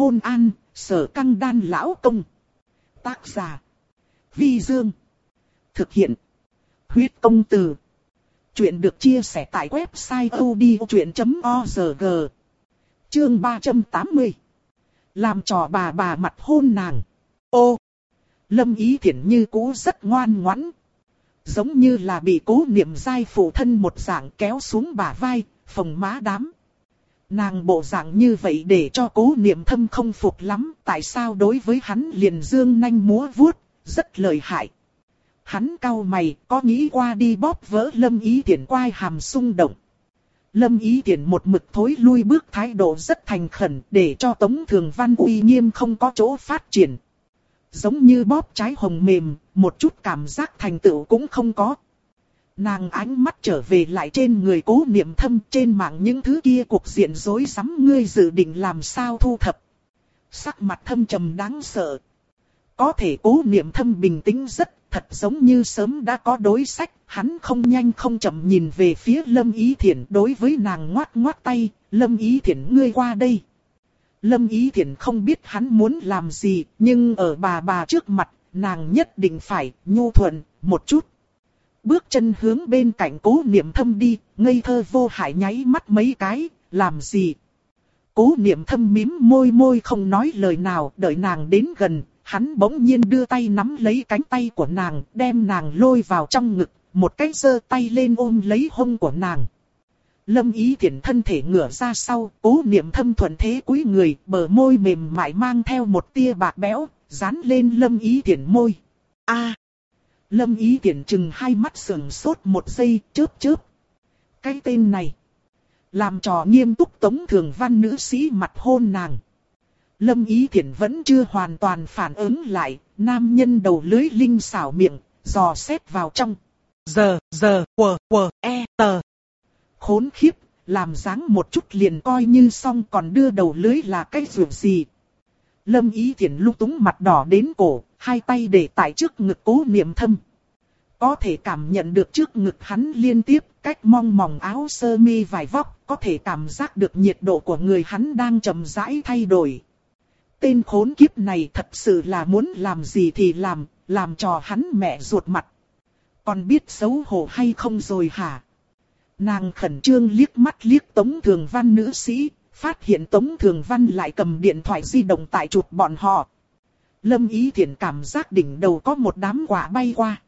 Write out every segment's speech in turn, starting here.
hôn an, sở căng đan lão công. Tác giả. Vi Dương. Thực hiện. Huyết công từ. Chuyện được chia sẻ tại website odchuyện.org. Chương 380. Làm trò bà bà mặt hôn nàng. Ô. Lâm ý thiện như cũ rất ngoan ngoãn. Giống như là bị cố niệm dai phụ thân một dạng kéo xuống bả vai, phòng má đám. Nàng bộ dạng như vậy để cho cố niệm thâm không phục lắm, tại sao đối với hắn liền dương nhanh múa vuốt, rất lợi hại. Hắn cau mày, có nghĩ qua đi bóp vỡ lâm ý tiện quai hàm sung động. Lâm ý tiện một mực thối lui bước thái độ rất thành khẩn để cho Tống Thường Văn uy nghiêm không có chỗ phát triển. Giống như bóp trái hồng mềm, một chút cảm giác thành tựu cũng không có. Nàng ánh mắt trở về lại trên người cố niệm thâm trên mạng những thứ kia cuộc diện rối rắm ngươi dự định làm sao thu thập. Sắc mặt thâm trầm đáng sợ. Có thể cố niệm thâm bình tĩnh rất thật giống như sớm đã có đối sách, hắn không nhanh không chậm nhìn về phía Lâm Ý Thiển đối với nàng ngoát ngoát tay, Lâm Ý Thiển ngươi qua đây. Lâm Ý Thiển không biết hắn muốn làm gì, nhưng ở bà bà trước mặt, nàng nhất định phải nhu thuận một chút. Bước chân hướng bên cạnh cố niệm thâm đi, ngây thơ vô hại nháy mắt mấy cái, làm gì? Cố niệm thâm mím môi môi không nói lời nào, đợi nàng đến gần, hắn bỗng nhiên đưa tay nắm lấy cánh tay của nàng, đem nàng lôi vào trong ngực, một cái giơ tay lên ôm lấy hông của nàng. Lâm ý thiện thân thể ngửa ra sau, cố niệm thâm thuận thế cúi người, bờ môi mềm mại mang theo một tia bạc béo, dán lên lâm ý thiện môi. a Lâm ý tiện chừng hai mắt sườn sốt một giây, chớp chớp. Cái tên này. Làm trò nghiêm túc tống thường văn nữ sĩ mặt hôn nàng. Lâm ý thiện vẫn chưa hoàn toàn phản ứng lại, nam nhân đầu lưới linh xảo miệng, dò xét vào trong. Giờ, giờ, quờ, quờ, e, tờ. Khốn khiếp, làm dáng một chút liền coi như xong còn đưa đầu lưới là cái ruộng gì. Lâm ý thiện lúc túng mặt đỏ đến cổ, hai tay để tại trước ngực cố niệm thâm. Có thể cảm nhận được trước ngực hắn liên tiếp cách mong mỏng áo sơ mi vải vóc, có thể cảm giác được nhiệt độ của người hắn đang chậm rãi thay đổi. Tên khốn kiếp này thật sự là muốn làm gì thì làm, làm cho hắn mẹ ruột mặt. Còn biết xấu hổ hay không rồi hả? Nàng khẩn trương liếc mắt liếc Tống Thường Văn nữ sĩ, phát hiện Tống Thường Văn lại cầm điện thoại di động tại chụp bọn họ. Lâm Ý Thiển cảm giác đỉnh đầu có một đám quả bay qua.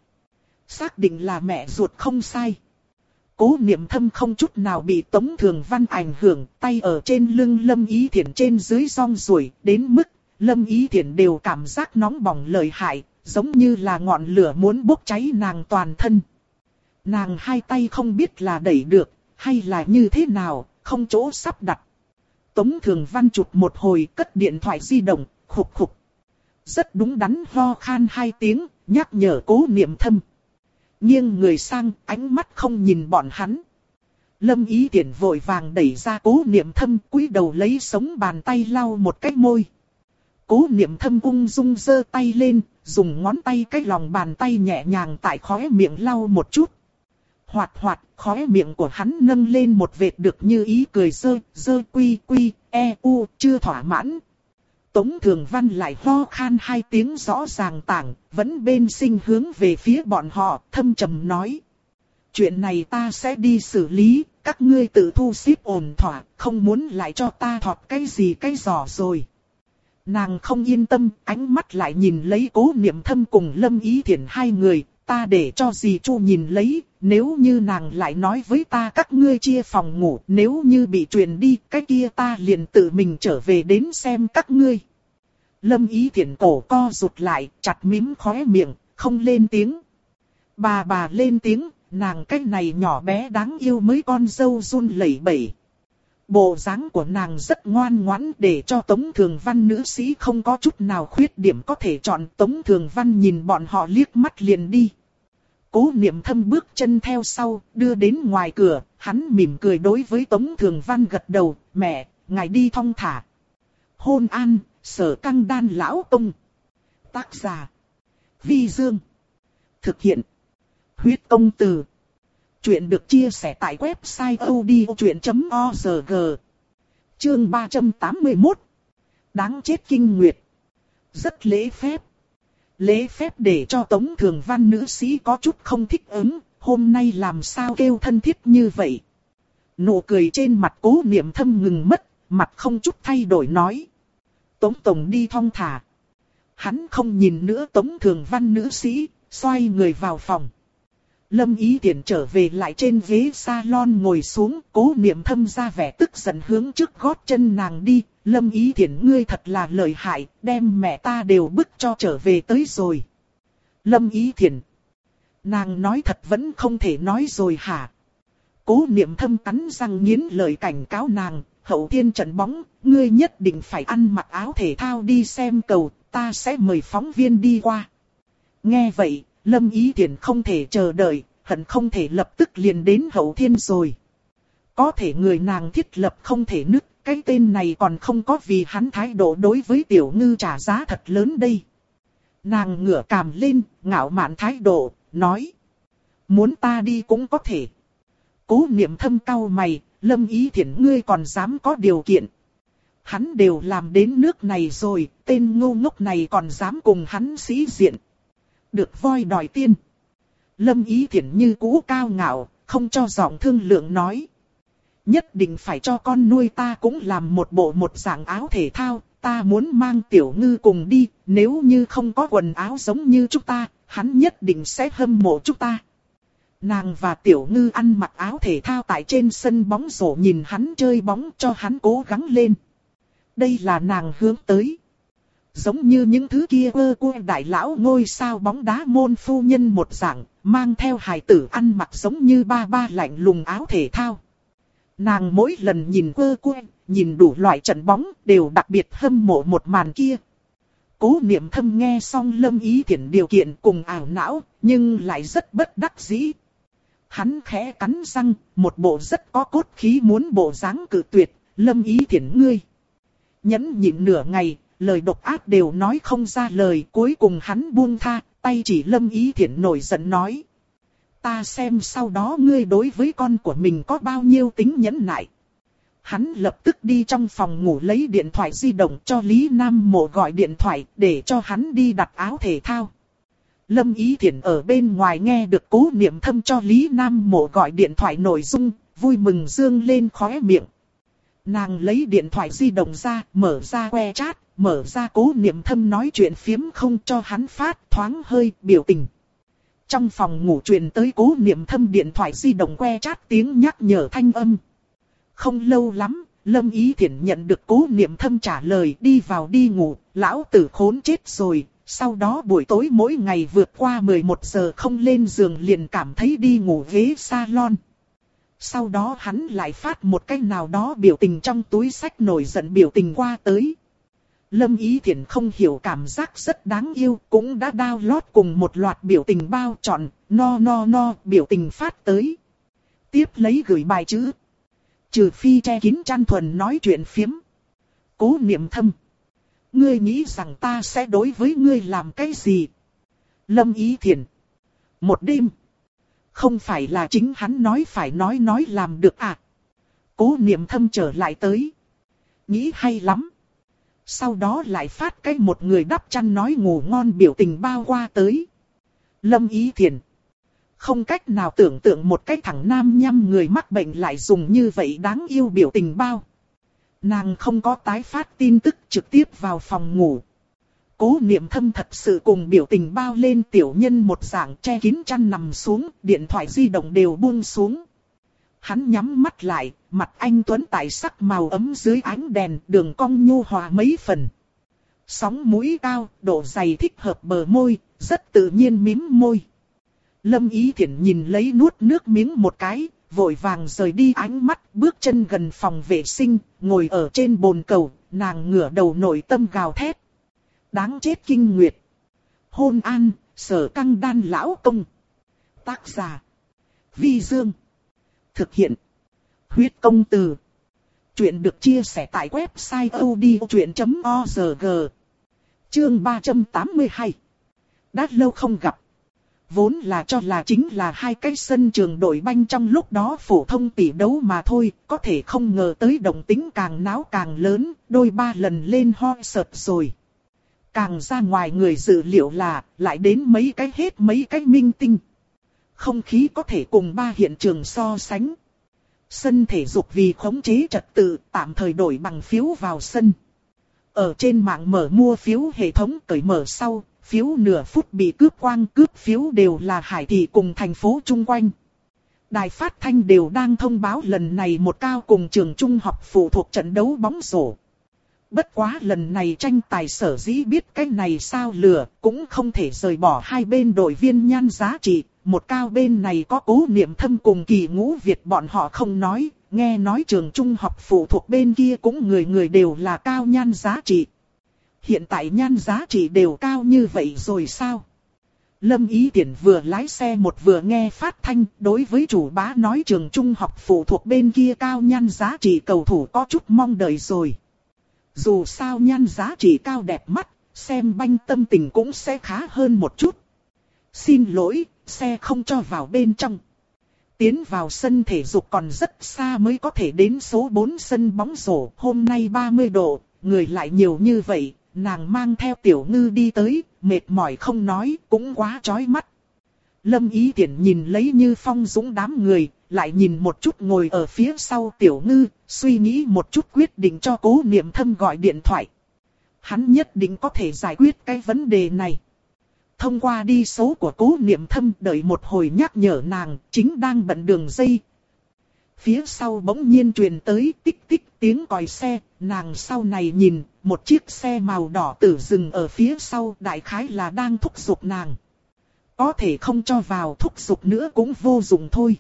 Xác định là mẹ ruột không sai. Cố niệm thâm không chút nào bị Tống Thường Văn ảnh hưởng, tay ở trên lưng Lâm Ý Thiển trên dưới rong ruổi, đến mức Lâm Ý Thiển đều cảm giác nóng bỏng lợi hại, giống như là ngọn lửa muốn bốc cháy nàng toàn thân. Nàng hai tay không biết là đẩy được, hay là như thế nào, không chỗ sắp đặt. Tống Thường Văn chụp một hồi cất điện thoại di động, khục khục. Rất đúng đắn ho khan hai tiếng, nhắc nhở cố niệm thâm. Nghiêng người sang, ánh mắt không nhìn bọn hắn. Lâm ý tiện vội vàng đẩy ra cố niệm thâm quý đầu lấy sống bàn tay lau một cái môi. Cố niệm thâm ung dung giơ tay lên, dùng ngón tay cái lòng bàn tay nhẹ nhàng tại khóe miệng lau một chút. Hoạt hoạt, khóe miệng của hắn nâng lên một vệt được như ý cười dơ, dơ quy quy, e u, chưa thỏa mãn. Tống Thường Văn lại ho khan hai tiếng rõ ràng tảng, vẫn bên sinh hướng về phía bọn họ, thâm trầm nói. Chuyện này ta sẽ đi xử lý, các ngươi tự thu xếp ổn thỏa, không muốn lại cho ta thọt cái gì cái giỏ rồi. Nàng không yên tâm, ánh mắt lại nhìn lấy cố niệm thâm cùng lâm ý thiện hai người, ta để cho dì chu nhìn lấy, nếu như nàng lại nói với ta các ngươi chia phòng ngủ, nếu như bị truyền đi, cái kia ta liền tự mình trở về đến xem các ngươi. Lâm ý thiện cổ co rụt lại, chặt mím khóe miệng, không lên tiếng. Bà bà lên tiếng, nàng cái này nhỏ bé đáng yêu mới con dâu run lẩy bẩy. Bộ dáng của nàng rất ngoan ngoãn để cho Tống Thường Văn nữ sĩ không có chút nào khuyết điểm có thể chọn Tống Thường Văn nhìn bọn họ liếc mắt liền đi. Cố niệm thâm bước chân theo sau, đưa đến ngoài cửa, hắn mỉm cười đối với Tống Thường Văn gật đầu, mẹ, ngài đi thong thả. Hôn an, sở căng đan lão tông. Tác giả. Vi Dương. Thực hiện. Huyết công từ. Chuyện được chia sẻ tại website odchuyện.org. Chương 381. Đáng chết kinh nguyệt. Rất lễ phép. Lễ phép để cho tống thường văn nữ sĩ có chút không thích ứng, hôm nay làm sao kêu thân thiết như vậy. Nụ cười trên mặt cố niệm thâm ngừng mất, mặt không chút thay đổi nói. Tống Tổng đi thong thả. Hắn không nhìn nữa Tống Thường Văn nữ sĩ, xoay người vào phòng. Lâm Ý tiện trở về lại trên ghế salon ngồi xuống, cố niệm thâm ra vẻ tức giận hướng trước gót chân nàng đi. Lâm Ý Tiễn ngươi thật là lợi hại, đem mẹ ta đều bức cho trở về tới rồi. Lâm Ý Tiễn. Nàng nói thật vẫn không thể nói rồi hả? Cố niệm thâm cắn răng nghiến lời cảnh cáo nàng, hậu thiên trận bóng, ngươi nhất định phải ăn mặc áo thể thao đi xem cầu, ta sẽ mời phóng viên đi qua. Nghe vậy, Lâm Ý Thiển không thể chờ đợi, hận không thể lập tức liền đến hậu thiên rồi. Có thể người nàng thiết lập không thể nứt, cái tên này còn không có vì hắn thái độ đối với tiểu ngư trả giá thật lớn đây. Nàng ngửa cằm lên, ngạo mạn thái độ, nói. Muốn ta đi cũng có thể. Cố niệm thâm cao mày, lâm ý thiện ngươi còn dám có điều kiện. Hắn đều làm đến nước này rồi, tên ngu ngốc này còn dám cùng hắn sĩ diện. Được voi đòi tiên. Lâm ý thiện như cũ cao ngạo, không cho giọng thương lượng nói. Nhất định phải cho con nuôi ta cũng làm một bộ một dạng áo thể thao, ta muốn mang tiểu ngư cùng đi, nếu như không có quần áo giống như chúng ta, hắn nhất định sẽ hâm mộ chúng ta. Nàng và tiểu ngư ăn mặc áo thể thao tại trên sân bóng rổ nhìn hắn chơi bóng cho hắn cố gắng lên. Đây là nàng hướng tới. Giống như những thứ kia ơ của đại lão ngôi sao bóng đá môn phu nhân một dạng, mang theo hài tử ăn mặc giống như ba ba lạnh lùng áo thể thao. Nàng mỗi lần nhìn quơ quơ, nhìn đủ loại trận bóng, đều đặc biệt hâm mộ một màn kia. Cố niệm thâm nghe xong lâm ý thiện điều kiện cùng ảo não, nhưng lại rất bất đắc dĩ. Hắn khẽ cắn răng, một bộ rất có cốt khí muốn bộ dáng cử tuyệt, lâm ý thiện ngươi. Nhẫn nhịn nửa ngày, lời độc ác đều nói không ra lời, cuối cùng hắn buông tha, tay chỉ lâm ý thiện nổi giận nói. Ta xem sau đó ngươi đối với con của mình có bao nhiêu tính nhẫn nại. Hắn lập tức đi trong phòng ngủ lấy điện thoại di động cho Lý Nam Mộ gọi điện thoại để cho hắn đi đặt áo thể thao. Lâm Ý Thiển ở bên ngoài nghe được cố niệm thâm cho Lý Nam Mộ gọi điện thoại nội dung, vui mừng dương lên khóe miệng. Nàng lấy điện thoại di động ra, mở ra que chat, mở ra cố niệm thâm nói chuyện phiếm không cho hắn phát thoáng hơi biểu tình. Trong phòng ngủ truyền tới cố niệm thâm điện thoại di động que chat tiếng nhắc nhở thanh âm. Không lâu lắm, Lâm Ý Thiển nhận được cố niệm thâm trả lời đi vào đi ngủ, lão tử khốn chết rồi. Sau đó buổi tối mỗi ngày vượt qua 11 giờ không lên giường liền cảm thấy đi ngủ ghế salon. Sau đó hắn lại phát một cái nào đó biểu tình trong túi sách nổi giận biểu tình qua tới. Lâm Ý Thiển không hiểu cảm giác rất đáng yêu, cũng đã download cùng một loạt biểu tình bao trọn, no no no, biểu tình phát tới. Tiếp lấy gửi bài chữ. Trừ phi che kín chăn thuần nói chuyện phiếm. Cố niệm thâm. Ngươi nghĩ rằng ta sẽ đối với ngươi làm cái gì? Lâm Ý Thiển. Một đêm. Không phải là chính hắn nói phải nói nói làm được à? Cố niệm thâm trở lại tới. Nghĩ hay lắm. Sau đó lại phát cái một người đắp chăn nói ngủ ngon biểu tình bao qua tới. Lâm Ý Thiền. Không cách nào tưởng tượng một cái thằng nam nhăm người mắc bệnh lại dùng như vậy đáng yêu biểu tình bao. Nàng không có tái phát tin tức trực tiếp vào phòng ngủ. Cố niệm thâm thật sự cùng biểu tình bao lên tiểu nhân một dạng che kín chăn nằm xuống, điện thoại di động đều buông xuống. Hắn nhắm mắt lại, mặt anh Tuấn tại sắc màu ấm dưới ánh đèn, đường cong nhu hòa mấy phần. Sóng mũi cao, độ dày thích hợp bờ môi, rất tự nhiên mím môi. Lâm Ý Thiển nhìn lấy nuốt nước miếng một cái, vội vàng rời đi ánh mắt, bước chân gần phòng vệ sinh, ngồi ở trên bồn cầu, nàng ngửa đầu nội tâm gào thét. Đáng chết kinh nguyệt. Hôn an, sở căng đan lão công. Tác giả. Vi Dương. Thực hiện. Huyết công từ. Chuyện được chia sẻ tại website odchuyện.org. Chương 382. Đã lâu không gặp. vốn là cho là chính là hai cái sân trường đội banh trong lúc đó phổ thông tỷ đấu mà thôi, có thể không ngờ tới động tính càng náo càng lớn, đôi ba lần lên ho sợt rồi. Càng ra ngoài người dự liệu là, lại đến mấy cái hết mấy cái minh tinh. Không khí có thể cùng ba hiện trường so sánh. Sân thể dục vì khống chế trật tự, tạm thời đổi bằng phiếu vào sân. Ở trên mạng mở mua phiếu hệ thống cởi mở sau, phiếu nửa phút bị cướp quang cướp phiếu đều là hải thị cùng thành phố chung quanh. Đài phát thanh đều đang thông báo lần này một cao cùng trường trung học phụ thuộc trận đấu bóng rổ. Bất quá lần này tranh tài sở dĩ biết cái này sao lừa, cũng không thể rời bỏ hai bên đội viên nhan giá trị. Một cao bên này có cố niệm thâm cùng kỳ ngũ Việt bọn họ không nói, nghe nói trường trung học phụ thuộc bên kia cũng người người đều là cao nhan giá trị. Hiện tại nhan giá trị đều cao như vậy rồi sao? Lâm Ý Tiễn vừa lái xe một vừa nghe phát thanh, đối với chủ bá nói trường trung học phụ thuộc bên kia cao nhan giá trị cầu thủ có chút mong đợi rồi. Dù sao nhan giá trị cao đẹp mắt, xem banh tâm tình cũng sẽ khá hơn một chút. Xin lỗi, xe không cho vào bên trong. Tiến vào sân thể dục còn rất xa mới có thể đến số 4 sân bóng rổ. Hôm nay 30 độ, người lại nhiều như vậy, nàng mang theo tiểu ngư đi tới, mệt mỏi không nói, cũng quá chói mắt. Lâm ý tiện nhìn lấy như phong dũng đám người, lại nhìn một chút ngồi ở phía sau tiểu ngư, suy nghĩ một chút quyết định cho cố niệm thâm gọi điện thoại. Hắn nhất định có thể giải quyết cái vấn đề này. Thông qua đi số của cố niệm thâm đợi một hồi nhắc nhở nàng, chính đang bận đường dây. Phía sau bỗng nhiên truyền tới tích tích tiếng còi xe, nàng sau này nhìn, một chiếc xe màu đỏ tử dừng ở phía sau đại khái là đang thúc giục nàng. Có thể không cho vào thúc giục nữa cũng vô dụng thôi.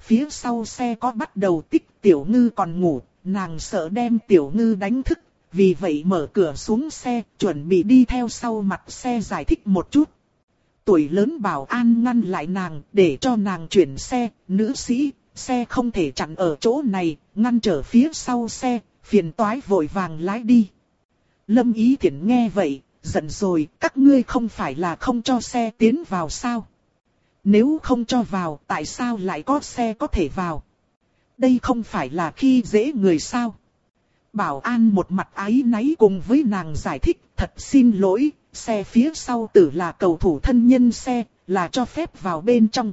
Phía sau xe có bắt đầu tích tiểu ngư còn ngủ, nàng sợ đem tiểu ngư đánh thức, vì vậy mở cửa xuống xe, chuẩn bị đi theo sau mặt xe giải thích một chút. Tuổi lớn bảo an ngăn lại nàng, để cho nàng chuyển xe, nữ sĩ, xe không thể chặn ở chỗ này, ngăn trở phía sau xe, phiền toái vội vàng lái đi. Lâm Ý Thiển nghe vậy, giận rồi, các ngươi không phải là không cho xe tiến vào sao? Nếu không cho vào, tại sao lại có xe có thể vào? Đây không phải là khi dễ người sao? Bảo an một mặt ái náy cùng với nàng giải thích, thật xin lỗi, xe phía sau tử là cầu thủ thân nhân xe, là cho phép vào bên trong.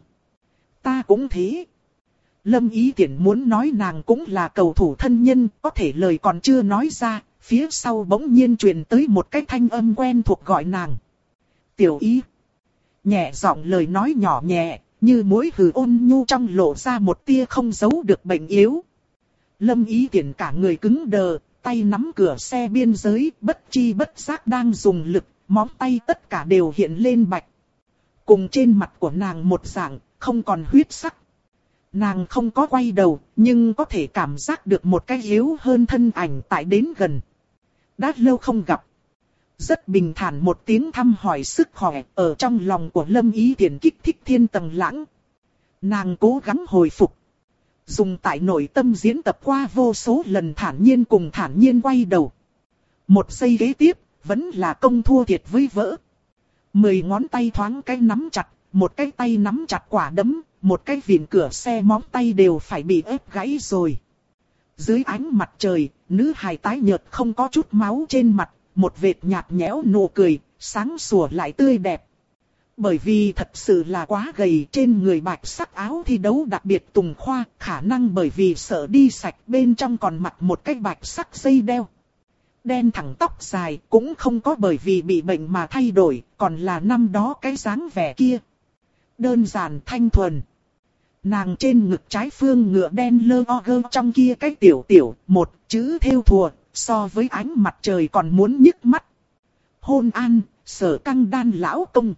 Ta cũng thế. Lâm Ý tiện muốn nói nàng cũng là cầu thủ thân nhân, có thể lời còn chưa nói ra, phía sau bỗng nhiên truyền tới một cái thanh âm quen thuộc gọi nàng. Tiểu Ý. Nhẹ giọng lời nói nhỏ nhẹ, như mối hừ ôn nhu trong lộ ra một tia không giấu được bệnh yếu. Lâm Ý tiện cả người cứng đờ, tay nắm cửa xe biên giới, bất chi bất giác đang dùng lực, móng tay tất cả đều hiện lên bạch. Cùng trên mặt của nàng một dạng, không còn huyết sắc, Nàng không có quay đầu, nhưng có thể cảm giác được một cái yếu hơn thân ảnh tại đến gần. Đã lâu không gặp. Rất bình thản một tiếng thăm hỏi sức khỏe ở trong lòng của Lâm Ý Thiển kích thích thiên tầng lãng. Nàng cố gắng hồi phục. Dùng tại nội tâm diễn tập qua vô số lần thản nhiên cùng thản nhiên quay đầu. Một giây kế tiếp, vẫn là công thua thiệt với vỡ. Mười ngón tay thoáng cái nắm chặt, một cái tay nắm chặt quả đấm, một cái viền cửa xe móng tay đều phải bị ép gãy rồi. Dưới ánh mặt trời, nữ hài tái nhợt không có chút máu trên mặt, một vệt nhạt nhẽo nụ cười, sáng sủa lại tươi đẹp. Bởi vì thật sự là quá gầy trên người bạch sắc áo thi đấu đặc biệt tùng khoa, khả năng bởi vì sợ đi sạch bên trong còn mặc một cái bạch sắc dây đeo. Đen thẳng tóc dài cũng không có bởi vì bị bệnh mà thay đổi, còn là năm đó cái dáng vẻ kia. Đơn giản thanh thuần. Nàng trên ngực trái phương ngựa đen lơ o gơ trong kia cái tiểu tiểu, một chữ theo thùa, so với ánh mặt trời còn muốn nhức mắt. Hôn an, sở căng đan lão công.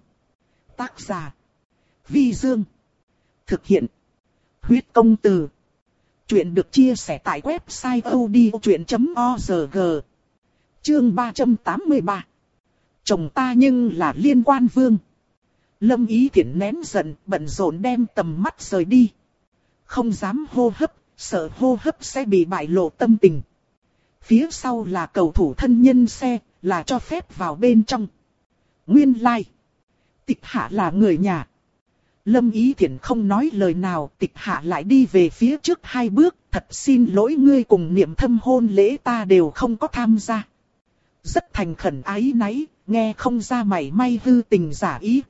Tác giả. Vi Dương. Thực hiện. Huyết công từ. Chuyện được chia sẻ tại website odchuyện.org. Chương 383. Chồng ta nhưng là liên quan vương. Lâm Ý Thiển nén giận, bận rộn đem tầm mắt rời đi. Không dám hô hấp, sợ hô hấp sẽ bị bại lộ tâm tình. Phía sau là cầu thủ thân nhân xe, là cho phép vào bên trong. Nguyên lai. Like. Tịch hạ là người nhà. Lâm Ý Thiển không nói lời nào, tịch hạ lại đi về phía trước hai bước, thật xin lỗi ngươi cùng niệm thâm hôn lễ ta đều không có tham gia. Rất thành khẩn ái náy, nghe không ra mảy may hư tình giả ý.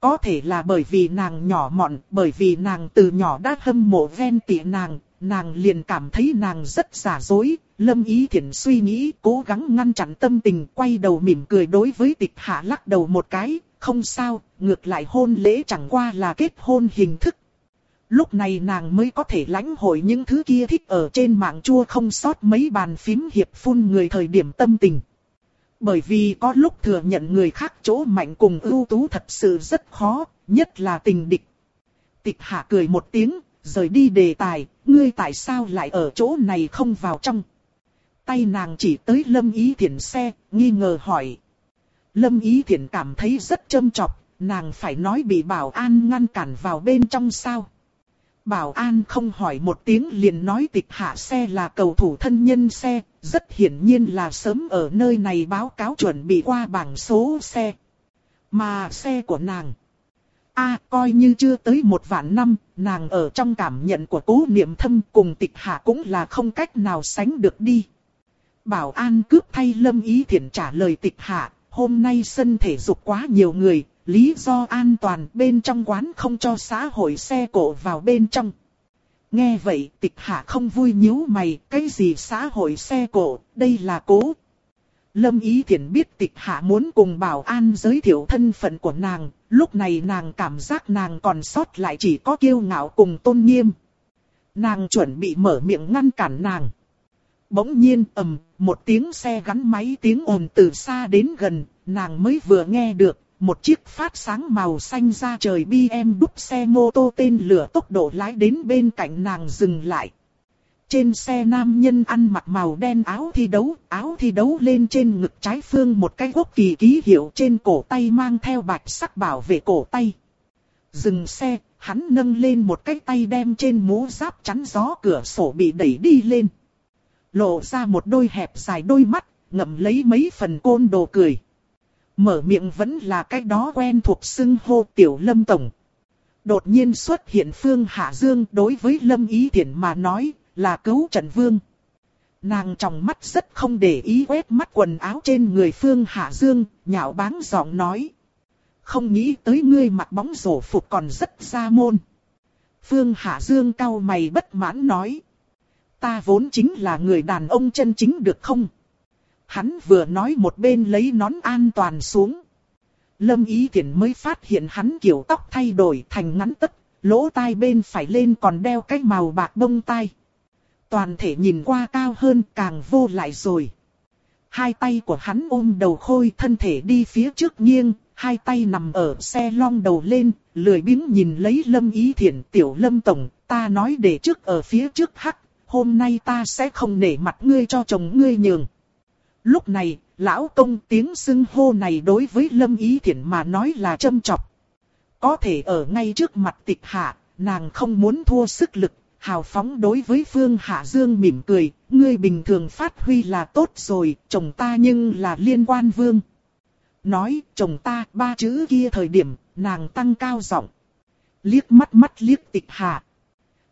Có thể là bởi vì nàng nhỏ mọn, bởi vì nàng từ nhỏ đã hâm mộ ven tỉa nàng, nàng liền cảm thấy nàng rất giả dối. Lâm Ý Thiển suy nghĩ, cố gắng ngăn chặn tâm tình, quay đầu mỉm cười đối với tịch hạ lắc đầu một cái, không sao, ngược lại hôn lễ chẳng qua là kết hôn hình thức. Lúc này nàng mới có thể lãnh hội những thứ kia thích ở trên mạng chua không sót mấy bàn phím hiệp phun người thời điểm tâm tình. Bởi vì có lúc thừa nhận người khác chỗ mạnh cùng ưu tú thật sự rất khó, nhất là tình địch. Tịch hạ cười một tiếng, rời đi đề tài, ngươi tại sao lại ở chỗ này không vào trong. Tay nàng chỉ tới lâm ý thiện xe, nghi ngờ hỏi. Lâm ý thiện cảm thấy rất châm chọc, nàng phải nói bị bảo an ngăn cản vào bên trong sao. Bảo an không hỏi một tiếng liền nói tịch hạ xe là cầu thủ thân nhân xe, rất hiển nhiên là sớm ở nơi này báo cáo chuẩn bị qua bảng số xe. Mà xe của nàng a coi như chưa tới một vạn năm, nàng ở trong cảm nhận của cố niệm thâm cùng tịch hạ cũng là không cách nào sánh được đi. Bảo an cướp thay lâm ý thiện trả lời tịch hạ, hôm nay sân thể dục quá nhiều người, lý do an toàn bên trong quán không cho xã hội xe cộ vào bên trong. Nghe vậy tịch hạ không vui nhíu mày, cái gì xã hội xe cộ, đây là cố. Lâm Ý Thiển biết tịch hạ muốn cùng bảo an giới thiệu thân phận của nàng, lúc này nàng cảm giác nàng còn sót lại chỉ có kiêu ngạo cùng tôn nghiêm. Nàng chuẩn bị mở miệng ngăn cản nàng. Bỗng nhiên ầm, một tiếng xe gắn máy tiếng ồn từ xa đến gần, nàng mới vừa nghe được, một chiếc phát sáng màu xanh ra trời BM đúc xe mô tô tên lửa tốc độ lái đến bên cạnh nàng dừng lại. Trên xe nam nhân ăn mặc màu đen áo thi đấu, áo thi đấu lên trên ngực trái phương một cái quốc kỳ ký hiệu trên cổ tay mang theo bạch sắc bảo vệ cổ tay. Dừng xe, hắn nâng lên một cái tay đem trên mũ giáp chắn gió cửa sổ bị đẩy đi lên. Lộ ra một đôi hẹp dài đôi mắt, ngậm lấy mấy phần côn đồ cười. Mở miệng vẫn là cái đó quen thuộc xưng hô tiểu lâm tổng. Đột nhiên xuất hiện Phương Hạ Dương đối với Lâm Ý Thiển mà nói là cứu trận vương. Nàng trong mắt rất không để ý quét mắt quần áo trên người Phương Hạ Dương, nhạo báng giọng nói. Không nghĩ tới ngươi mặc bóng rổ phục còn rất xa môn. Phương Hạ Dương cau mày bất mãn nói. Ta vốn chính là người đàn ông chân chính được không? Hắn vừa nói một bên lấy nón an toàn xuống. Lâm Ý Thiển mới phát hiện hắn kiểu tóc thay đổi thành ngắn tất, lỗ tai bên phải lên còn đeo cái màu bạc bông tai. Toàn thể nhìn qua cao hơn càng vô lại rồi. Hai tay của hắn ôm đầu khôi thân thể đi phía trước nghiêng, hai tay nằm ở xe long đầu lên, lười biếng nhìn lấy Lâm Ý Thiển tiểu Lâm Tổng, ta nói để trước ở phía trước hắc, hôm nay ta sẽ không nể mặt ngươi cho chồng ngươi nhường. Lúc này, lão công tiếng xưng hô này đối với Lâm Ý Thiển mà nói là châm chọc. Có thể ở ngay trước mặt tịch hạ, nàng không muốn thua sức lực, hào phóng đối với Phương Hạ Dương mỉm cười, ngươi bình thường phát huy là tốt rồi, chồng ta nhưng là liên quan vương. Nói, chồng ta, ba chữ kia thời điểm, nàng tăng cao giọng Liếc mắt mắt liếc tịch hạ.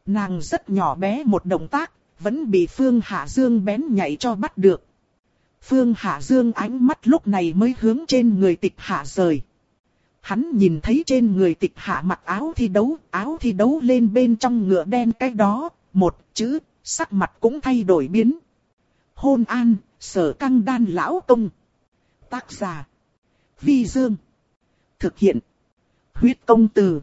Nàng rất nhỏ bé một động tác, vẫn bị Phương Hạ Dương bén nhảy cho bắt được. Phương Hạ Dương ánh mắt lúc này mới hướng trên người tịch hạ rời. Hắn nhìn thấy trên người tịch hạ mặc áo thi đấu, áo thi đấu lên bên trong ngựa đen cái đó, một chữ, sắc mặt cũng thay đổi biến. Hôn an, sở căng đan lão công. Tác giả. Vi Dương. Thực hiện. Huyết công từ.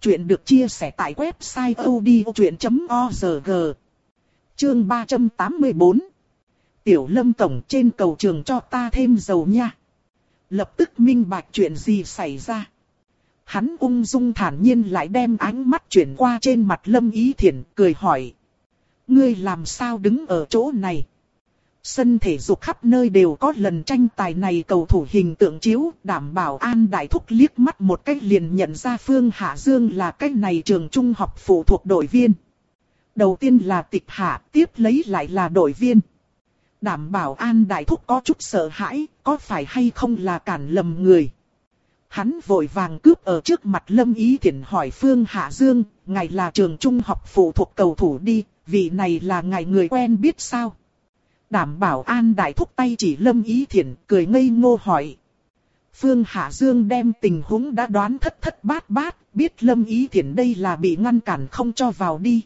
Chuyện được chia sẻ tại website odchuyện.org. Chương 384 Tiểu lâm tổng trên cầu trường cho ta thêm dầu nha. Lập tức minh bạch chuyện gì xảy ra. Hắn ung dung thản nhiên lại đem ánh mắt chuyển qua trên mặt lâm ý Thiển cười hỏi. Ngươi làm sao đứng ở chỗ này? Sân thể dục khắp nơi đều có lần tranh tài này cầu thủ hình tượng chiếu, đảm bảo an đại thúc liếc mắt một cách liền nhận ra Phương Hạ Dương là cách này trường trung học phụ thuộc đội viên. Đầu tiên là tịch hạ, tiếp lấy lại là đội viên. Đảm bảo an đại thúc có chút sợ hãi, có phải hay không là cản lầm người. Hắn vội vàng cướp ở trước mặt Lâm Ý Thiển hỏi Phương Hạ Dương, ngài là trường trung học phụ thuộc cầu thủ đi, vị này là ngài người quen biết sao? Đảm bảo an đại thúc tay chỉ Lâm Ý Thiển, cười ngây ngô hỏi. Phương Hạ Dương đem tình huống đã đoán thất thất bát bát, biết Lâm Ý Thiển đây là bị ngăn cản không cho vào đi.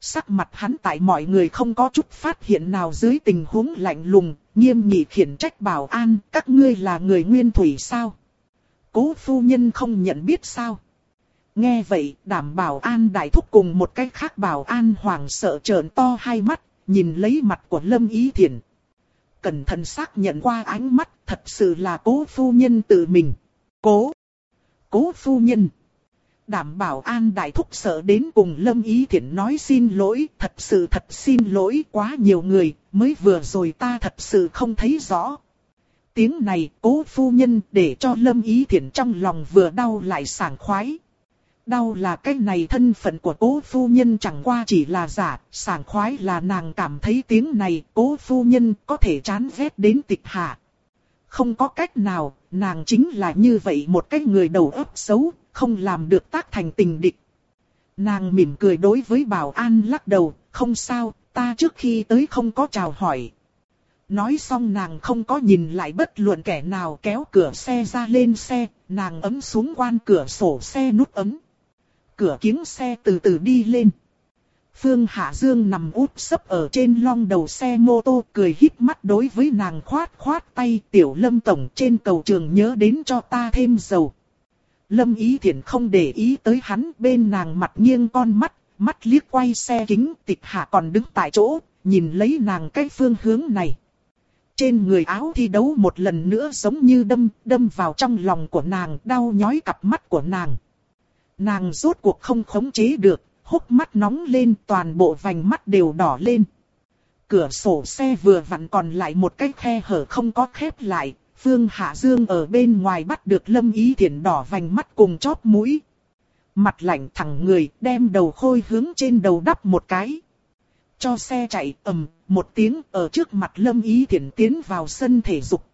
Sắc mặt hắn tại mọi người không có chút phát hiện nào dưới tình huống lạnh lùng, nghiêm nghị khiển trách bảo an, các ngươi là người nguyên thủy sao? Cố phu nhân không nhận biết sao? Nghe vậy, đảm bảo an đại thúc cùng một cách khác bảo an hoảng sợ trợn to hai mắt, nhìn lấy mặt của Lâm Ý Thiển. Cẩn thận xác nhận qua ánh mắt, thật sự là cố phu nhân tự mình. Cố! Cố phu nhân! Đảm bảo an đại thúc sợ đến cùng Lâm Ý Thiển nói xin lỗi, thật sự thật xin lỗi quá nhiều người, mới vừa rồi ta thật sự không thấy rõ. Tiếng này cố phu nhân để cho Lâm Ý Thiển trong lòng vừa đau lại sảng khoái. Đau là cái này thân phận của cố phu nhân chẳng qua chỉ là giả, sảng khoái là nàng cảm thấy tiếng này cố phu nhân có thể chán ghét đến tịch hạ. Không có cách nào, nàng chính là như vậy một cái người đầu óc xấu, không làm được tác thành tình địch. Nàng mỉm cười đối với bảo an lắc đầu, không sao, ta trước khi tới không có chào hỏi. Nói xong nàng không có nhìn lại bất luận kẻ nào kéo cửa xe ra lên xe, nàng ấm xuống quan cửa sổ xe nút ấm. Cửa kiếng xe từ từ đi lên. Phương Hạ Dương nằm úp sấp ở trên long đầu xe mô tô cười híp mắt đối với nàng khoát khoát tay tiểu lâm tổng trên cầu trường nhớ đến cho ta thêm dầu. Lâm Ý Thiển không để ý tới hắn bên nàng mặt nghiêng con mắt, mắt liếc quay xe kính tịch hạ còn đứng tại chỗ, nhìn lấy nàng cái phương hướng này. Trên người áo thi đấu một lần nữa giống như đâm, đâm vào trong lòng của nàng, đau nhói cặp mắt của nàng. Nàng rốt cuộc không khống chế được, hốc mắt nóng lên, toàn bộ vành mắt đều đỏ lên. Cửa sổ xe vừa vặn còn lại một cái khe hở không có khép lại, Phương Hạ Dương ở bên ngoài bắt được Lâm Ý Thiển đỏ vành mắt cùng chóp mũi. Mặt lạnh thẳng người đem đầu khôi hướng trên đầu đắp một cái. Cho xe chạy ầm một tiếng ở trước mặt Lâm Ý Thiển tiến vào sân thể dục.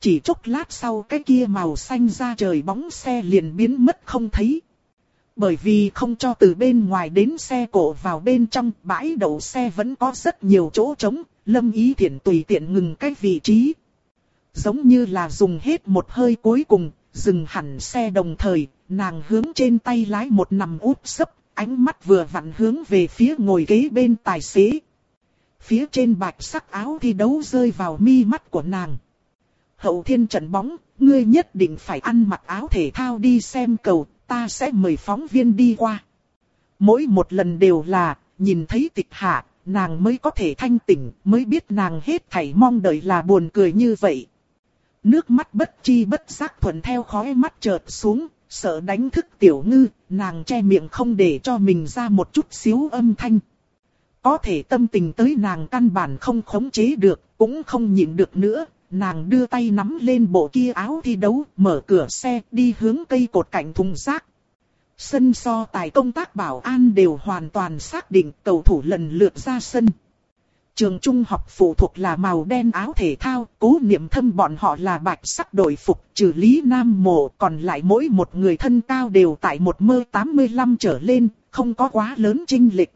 Chỉ chốc lát sau cái kia màu xanh ra trời bóng xe liền biến mất không thấy. Bởi vì không cho từ bên ngoài đến xe cổ vào bên trong bãi đậu xe vẫn có rất nhiều chỗ trống, Lâm Ý Thiển tùy tiện ngừng cái vị trí, Giống như là dùng hết một hơi cuối cùng, dừng hẳn xe đồng thời, nàng hướng trên tay lái một nằm úp sấp, ánh mắt vừa vặn hướng về phía ngồi ghế bên tài xế. Phía trên bạch sắc áo thi đấu rơi vào mi mắt của nàng. Hậu thiên trận bóng, ngươi nhất định phải ăn mặc áo thể thao đi xem cầu, ta sẽ mời phóng viên đi qua. Mỗi một lần đều là, nhìn thấy tịch hạ, nàng mới có thể thanh tỉnh, mới biết nàng hết thảy mong đợi là buồn cười như vậy. Nước mắt bất chi bất giác thuận theo khói mắt chợt xuống, sợ đánh thức tiểu ngư, nàng che miệng không để cho mình ra một chút xíu âm thanh. Có thể tâm tình tới nàng căn bản không khống chế được, cũng không nhịn được nữa, nàng đưa tay nắm lên bộ kia áo thi đấu, mở cửa xe, đi hướng cây cột cạnh thùng rác. Sân so tài công tác bảo an đều hoàn toàn xác định cầu thủ lần lượt ra sân. Trường trung học phụ thuộc là màu đen áo thể thao, cố niệm thâm bọn họ là bạch sắc đội phục, trừ Lý Nam Mộ còn lại mỗi một người thân cao đều tại một mơ 85 trở lên, không có quá lớn trinh lịch.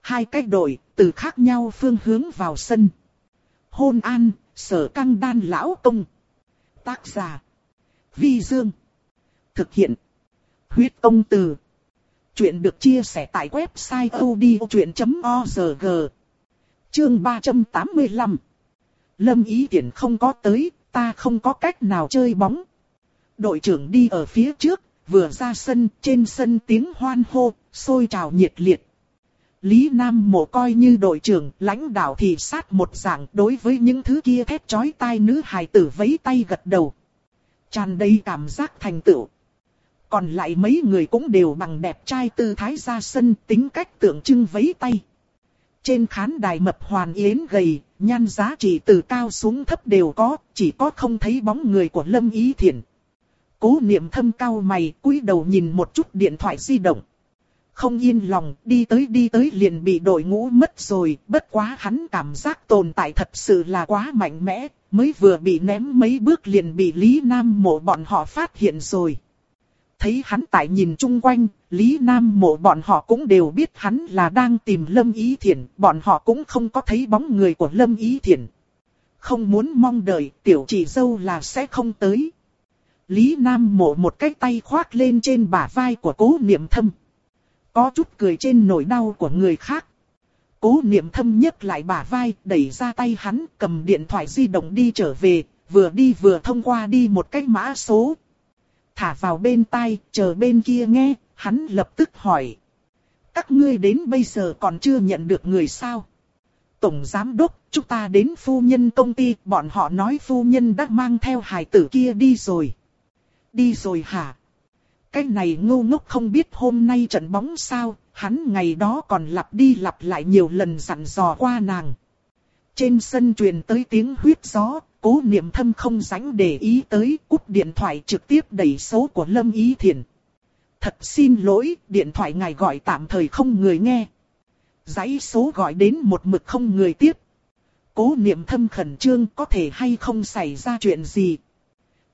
Hai cái đội, từ khác nhau phương hướng vào sân. Hôn an, sở căng đan lão công. Tác giả. Vi Dương. Thực hiện. Huyết công từ. Chuyện được chia sẻ tại website odchuyện.org. Chương 385 Lâm Ý Tiễn không có tới, ta không có cách nào chơi bóng. Đội trưởng đi ở phía trước, vừa ra sân, trên sân tiếng hoan hô, sôi trào nhiệt liệt. Lý Nam Mộ coi như đội trưởng, lãnh đạo thì sát một dạng đối với những thứ kia thét chói tai nữ hài tử vấy tay gật đầu. Tràn đầy cảm giác thành tựu. Còn lại mấy người cũng đều bằng đẹp trai tư thái ra sân tính cách tượng trưng vấy tay. Trên khán đài mập hoàn yến gầy, nhan giá trị từ cao xuống thấp đều có, chỉ có không thấy bóng người của Lâm Ý Thiển. Cố niệm thâm cao mày, cúi đầu nhìn một chút điện thoại di động. không yên lòng, đi tới đi tới liền bị đội ngũ mất rồi, bất quá hắn cảm giác tồn tại thật sự là quá mạnh mẽ, mới vừa bị ném mấy bước liền bị Lý Nam mộ bọn họ phát hiện rồi. Thấy hắn tại nhìn chung quanh, Lý Nam mộ bọn họ cũng đều biết hắn là đang tìm Lâm Ý Thiển, bọn họ cũng không có thấy bóng người của Lâm Ý Thiển. Không muốn mong đợi, tiểu chỉ dâu là sẽ không tới. Lý Nam mộ một cái tay khoác lên trên bả vai của cố niệm thâm. Có chút cười trên nỗi đau của người khác. Cố niệm thâm nhấc lại bả vai, đẩy ra tay hắn, cầm điện thoại di động đi trở về, vừa đi vừa thông qua đi một cái mã số. Thả vào bên tai, chờ bên kia nghe, hắn lập tức hỏi. Các ngươi đến bây giờ còn chưa nhận được người sao? Tổng Giám Đốc, chúng ta đến phu nhân công ty, bọn họ nói phu nhân đã mang theo hài tử kia đi rồi. Đi rồi hả? Cái này ngu ngốc không biết hôm nay trận bóng sao, hắn ngày đó còn lặp đi lặp lại nhiều lần dặn dò qua nàng. Trên sân truyền tới tiếng huyết gió, cố niệm thâm không dánh để ý tới, cúp điện thoại trực tiếp đẩy số của Lâm Ý Thiền. Thật xin lỗi, điện thoại ngài gọi tạm thời không người nghe. Giấy số gọi đến một mực không người tiếp. Cố niệm thâm khẩn trương có thể hay không xảy ra chuyện gì,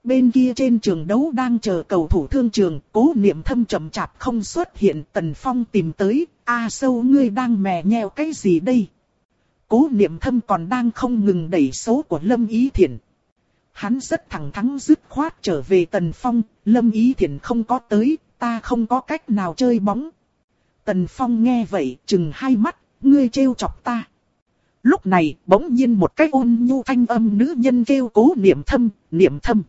Bên kia trên trường đấu đang chờ cầu thủ thương trường, cố niệm thâm chậm chạp không xuất hiện, Tần Phong tìm tới, a sâu ngươi đang mè nheo cái gì đây? Cố niệm thâm còn đang không ngừng đẩy số của Lâm Ý Thiển. Hắn rất thẳng thắn dứt khoát trở về Tần Phong, Lâm Ý Thiển không có tới, ta không có cách nào chơi bóng. Tần Phong nghe vậy, chừng hai mắt, ngươi trêu chọc ta. Lúc này, bỗng nhiên một cái ôn nhu thanh âm nữ nhân kêu cố niệm thâm, niệm thâm.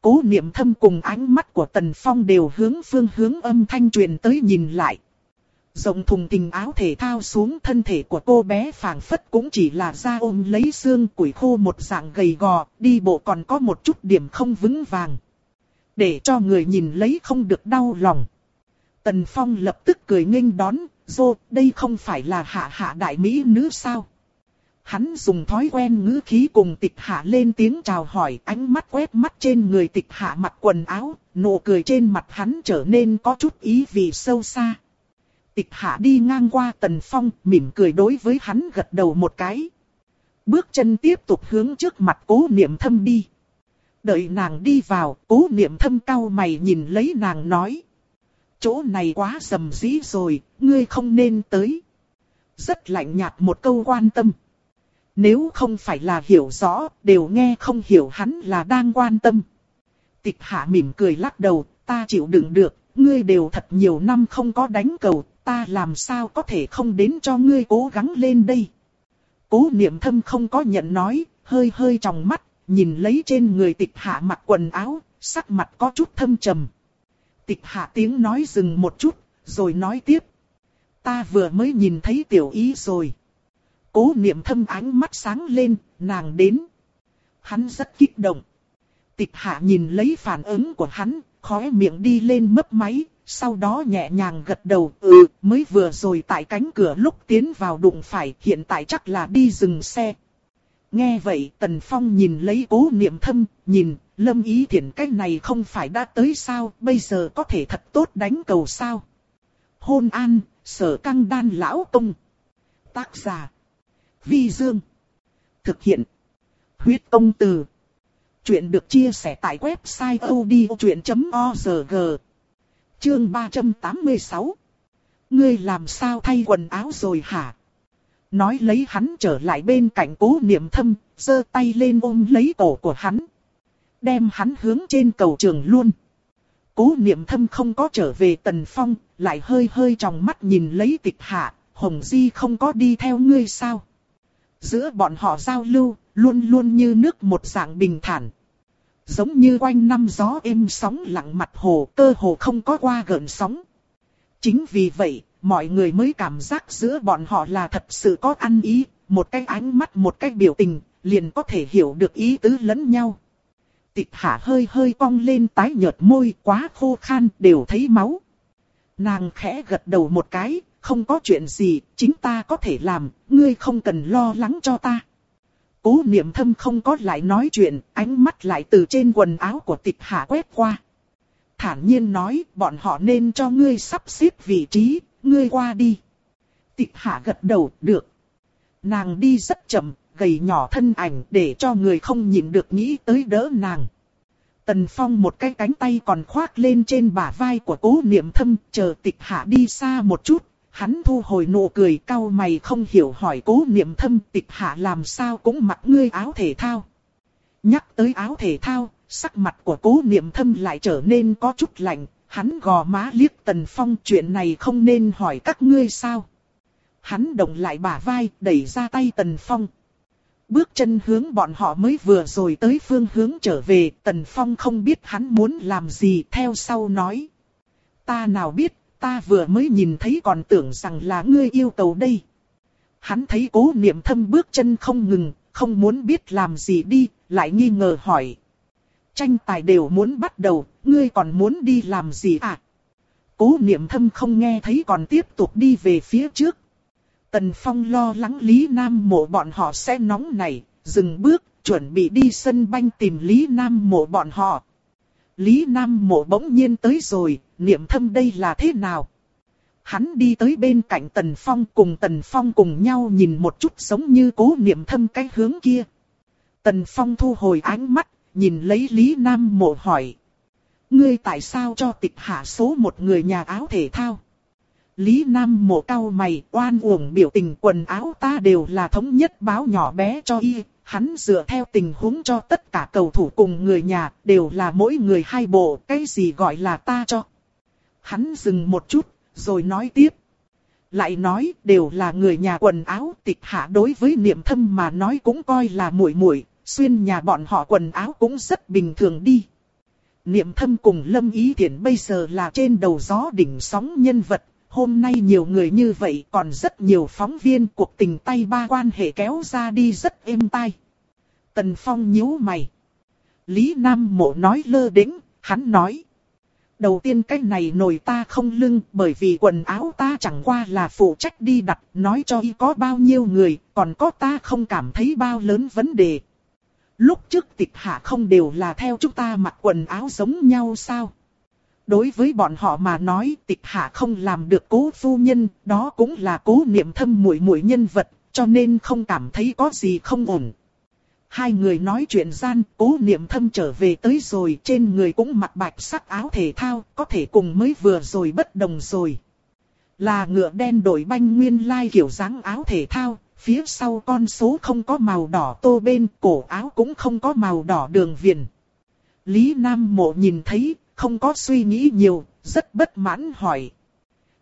Cố niệm thâm cùng ánh mắt của Tần Phong đều hướng phương hướng âm thanh truyền tới nhìn lại. Rộng thùng tình áo thể thao xuống thân thể của cô bé phảng phất cũng chỉ là da ôm lấy xương củi khô một dạng gầy gò, đi bộ còn có một chút điểm không vững vàng. Để cho người nhìn lấy không được đau lòng. Tần Phong lập tức cười nghênh đón, dô, đây không phải là hạ hạ đại mỹ nữ sao? Hắn dùng thói quen ngữ khí cùng tịch hạ lên tiếng chào hỏi ánh mắt quét mắt trên người tịch hạ mặc quần áo, nụ cười trên mặt hắn trở nên có chút ý vị sâu xa. Tịch hạ đi ngang qua tần phong, mỉm cười đối với hắn gật đầu một cái. Bước chân tiếp tục hướng trước mặt cố niệm thâm đi. Đợi nàng đi vào, cố niệm thâm cau mày nhìn lấy nàng nói. Chỗ này quá sầm dĩ rồi, ngươi không nên tới. Rất lạnh nhạt một câu quan tâm. Nếu không phải là hiểu rõ, đều nghe không hiểu hắn là đang quan tâm. Tịch hạ mỉm cười lắc đầu, ta chịu đựng được, ngươi đều thật nhiều năm không có đánh cầu, ta làm sao có thể không đến cho ngươi cố gắng lên đây. Cố niệm thâm không có nhận nói, hơi hơi trong mắt, nhìn lấy trên người tịch hạ mặc quần áo, sắc mặt có chút thâm trầm. Tịch hạ tiếng nói dừng một chút, rồi nói tiếp. Ta vừa mới nhìn thấy tiểu ý rồi. Cố niệm thâm ánh mắt sáng lên, nàng đến. Hắn rất kích động. Tịch hạ nhìn lấy phản ứng của hắn, khóe miệng đi lên mấp máy, sau đó nhẹ nhàng gật đầu, ừ, mới vừa rồi tại cánh cửa lúc tiến vào đụng phải, hiện tại chắc là đi dừng xe. Nghe vậy, Tần Phong nhìn lấy cố niệm thâm, nhìn, lâm ý thiện cái này không phải đã tới sao, bây giờ có thể thật tốt đánh cầu sao. Hôn an, sở căng đan lão công. Tác giả. Vi Dương. Thực hiện. Huyết công từ. Chuyện được chia sẻ tại website odchuyện.org. Chương 386. Ngươi làm sao thay quần áo rồi hả? Nói lấy hắn trở lại bên cạnh cố niệm thâm, giơ tay lên ôm lấy cổ của hắn. Đem hắn hướng trên cầu trường luôn. Cố niệm thâm không có trở về tần phong, lại hơi hơi trong mắt nhìn lấy tịch hạ, Hồng Di không có đi theo ngươi sao? Giữa bọn họ giao lưu, luôn luôn như nước một dạng bình thản. Giống như quanh năm gió êm sóng lặng mặt hồ, cơ hồ không có qua gợn sóng. Chính vì vậy, mọi người mới cảm giác giữa bọn họ là thật sự có ăn ý, một cái ánh mắt một cái biểu tình, liền có thể hiểu được ý tứ lẫn nhau. Tịch hạ hơi hơi cong lên tái nhợt môi quá khô khan đều thấy máu. Nàng khẽ gật đầu một cái, không có chuyện gì, chính ta có thể làm, ngươi không cần lo lắng cho ta. Cố niệm thâm không có lại nói chuyện, ánh mắt lại từ trên quần áo của tịch hạ quét qua. thản nhiên nói bọn họ nên cho ngươi sắp xếp vị trí, ngươi qua đi. Tịch hạ gật đầu, được. Nàng đi rất chậm, gầy nhỏ thân ảnh để cho người không nhìn được nghĩ tới đỡ nàng. Tần Phong một cái cánh tay còn khoác lên trên bả vai của cố niệm thâm, chờ tịch hạ đi xa một chút, hắn thu hồi nụ cười cau mày không hiểu hỏi cố niệm thâm tịch hạ làm sao cũng mặc ngươi áo thể thao. Nhắc tới áo thể thao, sắc mặt của cố niệm thâm lại trở nên có chút lạnh, hắn gò má liếc Tần Phong chuyện này không nên hỏi các ngươi sao. Hắn động lại bả vai, đẩy ra tay Tần Phong. Bước chân hướng bọn họ mới vừa rồi tới phương hướng trở về, Tần Phong không biết hắn muốn làm gì theo sau nói. Ta nào biết, ta vừa mới nhìn thấy còn tưởng rằng là ngươi yêu cầu đây. Hắn thấy cố niệm thâm bước chân không ngừng, không muốn biết làm gì đi, lại nghi ngờ hỏi. Tranh tài đều muốn bắt đầu, ngươi còn muốn đi làm gì à? Cố niệm thâm không nghe thấy còn tiếp tục đi về phía trước. Tần Phong lo lắng Lý Nam mộ bọn họ sẽ nóng nảy, dừng bước, chuẩn bị đi sân banh tìm Lý Nam mộ bọn họ. Lý Nam mộ bỗng nhiên tới rồi, niệm thâm đây là thế nào? Hắn đi tới bên cạnh Tần Phong cùng Tần Phong cùng nhau nhìn một chút giống như cố niệm thâm cái hướng kia. Tần Phong thu hồi ánh mắt, nhìn lấy Lý Nam mộ hỏi. Ngươi tại sao cho tịch hạ số một người nhà áo thể thao? Lý Nam mộ cao mày, oan uổng biểu tình quần áo ta đều là thống nhất báo nhỏ bé cho y. Hắn dựa theo tình huống cho tất cả cầu thủ cùng người nhà, đều là mỗi người hai bộ, cái gì gọi là ta cho. Hắn dừng một chút, rồi nói tiếp. Lại nói, đều là người nhà quần áo tịch hạ đối với niệm thâm mà nói cũng coi là muội muội xuyên nhà bọn họ quần áo cũng rất bình thường đi. Niệm thâm cùng Lâm Ý thiện bây giờ là trên đầu gió đỉnh sóng nhân vật, hôm nay nhiều người như vậy còn rất nhiều phóng viên cuộc tình tay ba quan hệ kéo ra đi rất êm tai. Tần Phong nhíu mày. Lý Nam Mộ nói lơ đĩnh, hắn nói. Đầu tiên cái này nổi ta không lưng bởi vì quần áo ta chẳng qua là phụ trách đi đặt, nói cho y có bao nhiêu người, còn có ta không cảm thấy bao lớn vấn đề. Lúc trước tịch hạ không đều là theo chúng ta mặc quần áo giống nhau sao? Đối với bọn họ mà nói tịch hạ không làm được cố phu nhân, đó cũng là cố niệm thâm muội muội nhân vật, cho nên không cảm thấy có gì không ổn. Hai người nói chuyện gian, cố niệm thâm trở về tới rồi, trên người cũng mặc bạch sắc áo thể thao, có thể cùng mới vừa rồi bất đồng rồi. Là ngựa đen đổi banh nguyên lai kiểu dáng áo thể thao, phía sau con số không có màu đỏ tô bên, cổ áo cũng không có màu đỏ đường viền. Lý Nam Mộ nhìn thấy, không có suy nghĩ nhiều, rất bất mãn hỏi.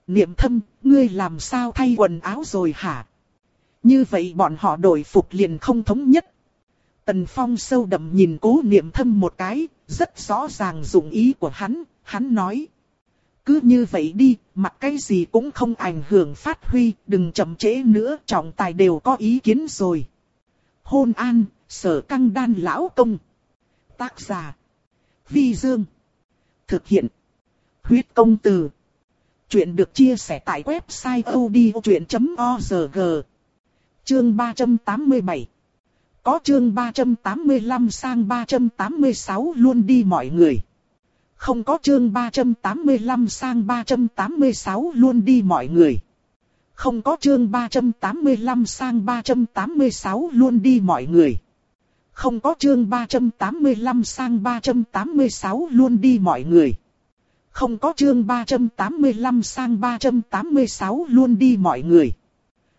Niệm thâm, ngươi làm sao thay quần áo rồi hả? Như vậy bọn họ đổi phục liền không thống nhất. Tần Phong sâu đậm nhìn cố niệm thâm một cái, rất rõ ràng dụng ý của hắn, hắn nói. Cứ như vậy đi, mặc cái gì cũng không ảnh hưởng phát huy, đừng chậm trễ nữa, trọng tài đều có ý kiến rồi. Hôn an, sở căng đan lão công. Tác giả. Vi Dương. Thực hiện. Huyết công từ. Chuyện được chia sẻ tại website odchuyện.org. Chương 387. Có chương 385 sang 386 luôn đi mọi người. Không có chương 385 sang 386 luôn đi mọi người. Không có chương 385 sang 386 luôn đi mọi người. Không có chương 385 sang 386 luôn đi mọi người. Không có chương 385 sang 386 luôn đi mọi người.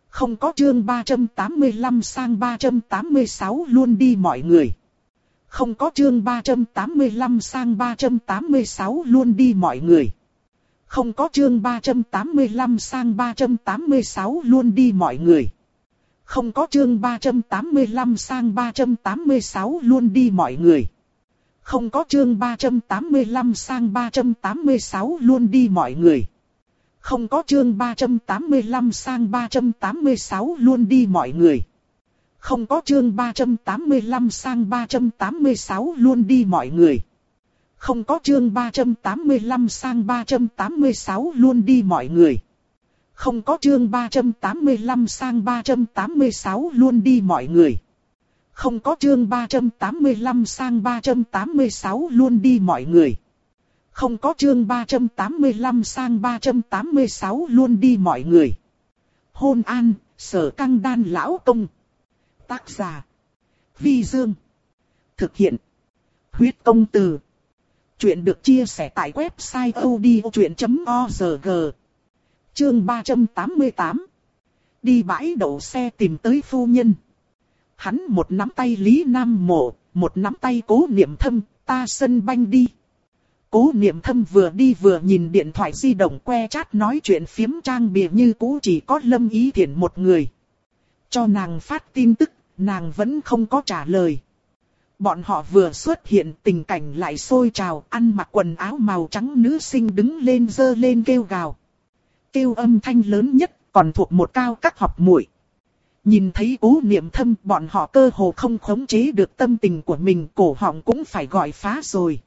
Không có chương 385 sang 386 luôn đi mọi người. Không có chương 385 sang 386 luôn đi mọi người. Không có chương 385 sang 386 luôn đi mọi người. Không có chương 385 sang 386 luôn đi mọi người. Không có chương 385 sang 386 luôn đi mọi người. Không có chương 385 sang 386 luôn đi mọi người. Không có chương 385 sang 386 luôn đi mọi người. Không có chương 385 sang 386 luôn đi mọi người. Không có chương 385 sang 386 luôn đi mọi người. Không có chương 385 sang 386 luôn đi mọi người. Không có chương 385 sang 386 luôn đi mọi người. Hôn an, sở căng đan lão công. Tác giả. Vi Dương. Thực hiện. Huyết công từ. Chuyện được chia sẻ tại website odchuyện.org. Chương 388. Đi bãi đậu xe tìm tới phu nhân. Hắn một nắm tay Lý Nam Mộ, một nắm tay cố niệm thâm, ta sân banh đi. Cố niệm thâm vừa đi vừa nhìn điện thoại di động que chat nói chuyện phiếm trang bìa như cũ chỉ có lâm ý thiện một người. Cho nàng phát tin tức, nàng vẫn không có trả lời. Bọn họ vừa xuất hiện tình cảnh lại sôi trào, ăn mặc quần áo màu trắng nữ sinh đứng lên dơ lên kêu gào. Kêu âm thanh lớn nhất, còn thuộc một cao các học muội. Nhìn thấy cố niệm thâm bọn họ cơ hồ không khống chế được tâm tình của mình cổ họng cũng phải gọi phá rồi.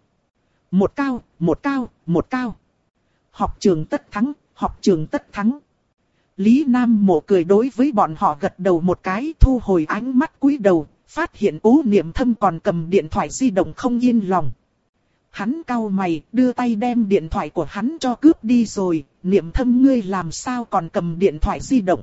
Một cao, một cao, một cao. Học trường tất thắng, học trường tất thắng. Lý Nam Mộ cười đối với bọn họ gật đầu một cái thu hồi ánh mắt cúi đầu, phát hiện cố niệm thâm còn cầm điện thoại di động không yên lòng. Hắn cau mày, đưa tay đem điện thoại của hắn cho cướp đi rồi, niệm thâm ngươi làm sao còn cầm điện thoại di động.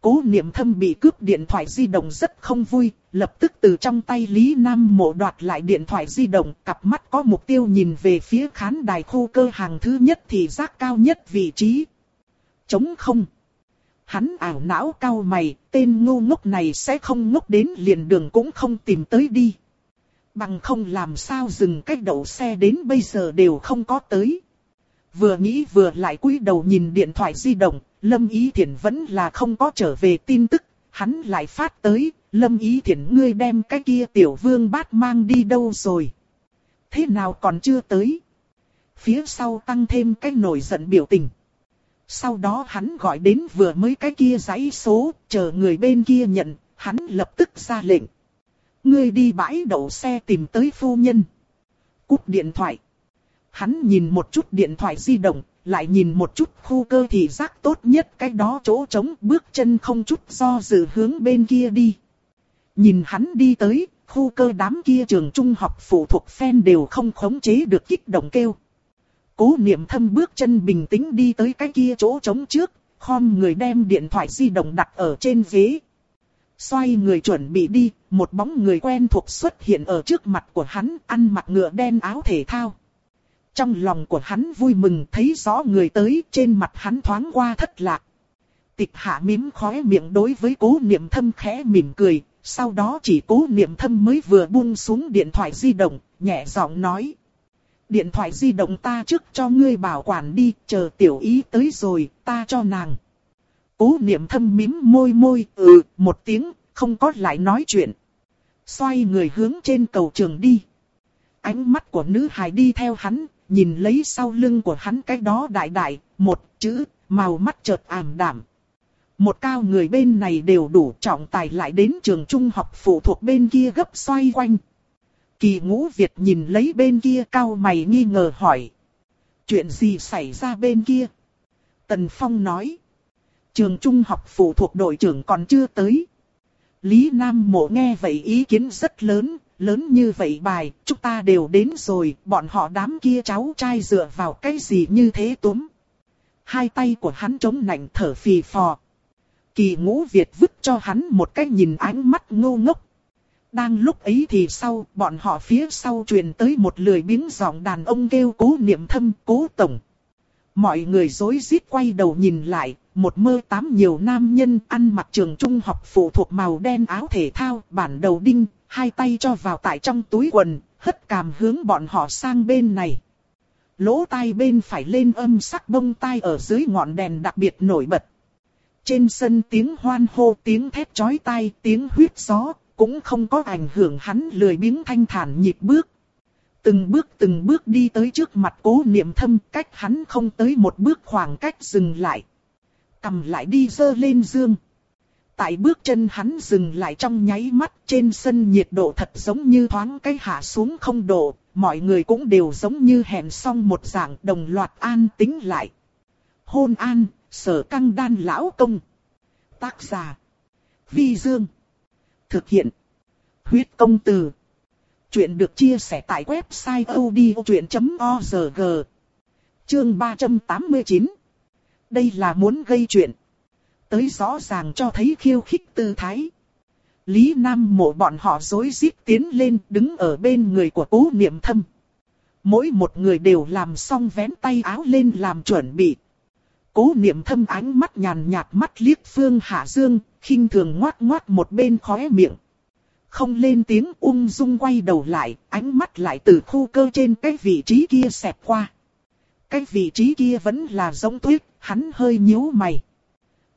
Cố niệm thâm bị cướp điện thoại di động rất không vui, lập tức từ trong tay Lý Nam mộ đoạt lại điện thoại di động, cặp mắt có mục tiêu nhìn về phía khán đài khu cơ hàng thứ nhất thì giác cao nhất vị trí. Chống không. Hắn ảo não cao mày, tên ngu ngốc này sẽ không ngốc đến liền đường cũng không tìm tới đi. Bằng không làm sao dừng cách đậu xe đến bây giờ đều không có tới. Vừa nghĩ vừa lại cúi đầu nhìn điện thoại di động, Lâm Ý Thiển vẫn là không có trở về tin tức, hắn lại phát tới, Lâm Ý Thiển ngươi đem cái kia tiểu vương bát mang đi đâu rồi? Thế nào còn chưa tới? Phía sau tăng thêm cái nổi giận biểu tình. Sau đó hắn gọi đến vừa mới cái kia giấy số, chờ người bên kia nhận, hắn lập tức ra lệnh. Ngươi đi bãi đậu xe tìm tới phu nhân. Cúp điện thoại. Hắn nhìn một chút điện thoại di động, lại nhìn một chút khu cơ thì giác tốt nhất cái đó chỗ trống bước chân không chút do dự hướng bên kia đi. Nhìn hắn đi tới, khu cơ đám kia trường trung học phụ thuộc phen đều không khống chế được kích động kêu. Cố niệm thâm bước chân bình tĩnh đi tới cái kia chỗ trống trước, khom người đem điện thoại di động đặt ở trên ghế. Xoay người chuẩn bị đi, một bóng người quen thuộc xuất hiện ở trước mặt của hắn, ăn mặc ngựa đen áo thể thao. Trong lòng của hắn vui mừng thấy rõ người tới trên mặt hắn thoáng qua thất lạc. Tịch hạ mím khóe miệng đối với cố niệm thâm khẽ mỉm cười, sau đó chỉ cố niệm thâm mới vừa buông xuống điện thoại di động, nhẹ giọng nói. Điện thoại di động ta trước cho ngươi bảo quản đi, chờ tiểu ý tới rồi, ta cho nàng. Cố niệm thâm mím môi môi, ừ, một tiếng, không có lại nói chuyện. Xoay người hướng trên cầu trường đi. Ánh mắt của nữ hài đi theo hắn, nhìn lấy sau lưng của hắn cái đó đại đại, một chữ, màu mắt chợt ảm đạm. Một cao người bên này đều đủ trọng tài lại đến trường trung học phụ thuộc bên kia gấp xoay quanh. Kỳ ngũ Việt nhìn lấy bên kia cao mày nghi ngờ hỏi. Chuyện gì xảy ra bên kia? Tần Phong nói. Trường trung học phụ thuộc đội trưởng còn chưa tới. Lý Nam Mộ nghe vậy ý kiến rất lớn, lớn như vậy bài, chúng ta đều đến rồi, bọn họ đám kia cháu trai dựa vào cái gì như thế túm. Hai tay của hắn chống nạnh thở phì phò. Kỳ ngũ Việt vứt cho hắn một cái nhìn ánh mắt ngô ngốc. Đang lúc ấy thì sau, bọn họ phía sau truyền tới một lười biếng giọng đàn ông kêu cố niệm thâm, cố tổng. Mọi người rối rít quay đầu nhìn lại, một mơ tám nhiều nam nhân ăn mặc trường trung học phụ thuộc màu đen áo thể thao, bản đầu đinh, hai tay cho vào tại trong túi quần, hất cằm hướng bọn họ sang bên này. Lỗ tai bên phải lên âm sắc bông tai ở dưới ngọn đèn đặc biệt nổi bật. Trên sân tiếng hoan hô, tiếng thét chói tai, tiếng huyết gió, cũng không có ảnh hưởng hắn lười biếng thanh thản nhịp bước. Từng bước từng bước đi tới trước mặt cố niệm thâm, cách hắn không tới một bước khoảng cách dừng lại. Cầm lại đi dơ lên dương. Tại bước chân hắn dừng lại trong nháy mắt trên sân nhiệt độ thật giống như thoáng cái hạ xuống không độ, mọi người cũng đều giống như hẹn xong một dạng đồng loạt an tính lại. Hôn an, sở căng đan lão công. Tác giả. Vi Dương. Thực hiện. Huyết công từ. Chuyện được chia sẻ tại website odchuyện.org. Chương 389. Đây là muốn gây chuyện. Tới rõ ràng cho thấy khiêu khích tư thái. Lý Nam mộ bọn họ dối rít tiến lên đứng ở bên người của cố niệm thâm. Mỗi một người đều làm xong vén tay áo lên làm chuẩn bị. Cố niệm thâm ánh mắt nhàn nhạt mắt liếc Phương Hạ Dương, khinh thường ngoát ngoát một bên khóe miệng. Không lên tiếng ung dung quay đầu lại, ánh mắt lại từ khu cơ trên cái vị trí kia xẹp qua. Cái vị trí kia vẫn là giống tuyết, hắn hơi nhíu mày.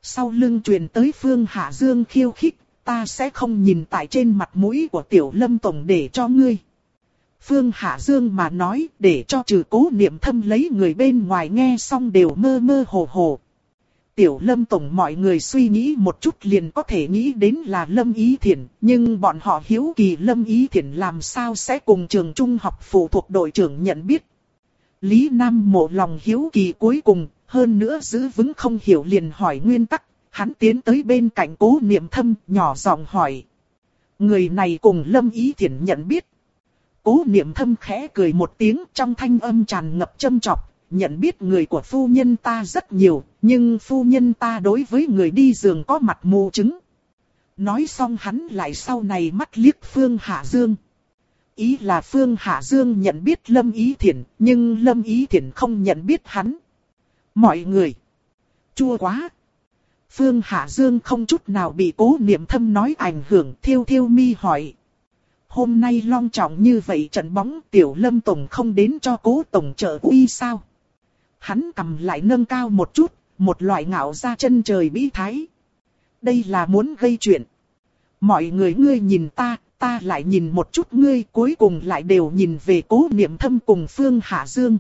Sau lưng truyền tới Phương Hạ Dương khiêu khích, ta sẽ không nhìn tại trên mặt mũi của Tiểu Lâm Tổng để cho ngươi. Phương Hạ Dương mà nói để cho trừ cố niệm thâm lấy người bên ngoài nghe xong đều mơ mơ hồ hồ. Tiểu Lâm Tổng mọi người suy nghĩ một chút liền có thể nghĩ đến là Lâm Ý thiện, nhưng bọn họ hiếu kỳ Lâm Ý thiện làm sao sẽ cùng trường trung học phụ thuộc đội trưởng nhận biết. Lý Nam mộ lòng hiếu kỳ cuối cùng, hơn nữa giữ vững không hiểu liền hỏi nguyên tắc, hắn tiến tới bên cạnh cố niệm thâm nhỏ giọng hỏi. Người này cùng Lâm Ý Thiển nhận biết. Cố niệm thâm khẽ cười một tiếng trong thanh âm tràn ngập châm chọc, nhận biết người của phu nhân ta rất nhiều, nhưng phu nhân ta đối với người đi giường có mặt mù chứng. Nói xong hắn lại sau này mắt liếc Phương Hạ Dương. Ý là Phương Hạ Dương nhận biết Lâm Ý Thiển, nhưng Lâm Ý Thiển không nhận biết hắn. Mọi người. Chua quá. Phương Hạ Dương không chút nào bị cố niệm thâm nói ảnh hưởng thiêu thiêu mi hỏi. Hôm nay long trọng như vậy trận bóng tiểu lâm tổng không đến cho cố tổng trợ uy sao. Hắn cầm lại nâng cao một chút, một loại ngạo ra chân trời bí thái. Đây là muốn gây chuyện. Mọi người ngươi nhìn ta, ta lại nhìn một chút ngươi cuối cùng lại đều nhìn về cố niệm thâm cùng Phương Hạ Dương.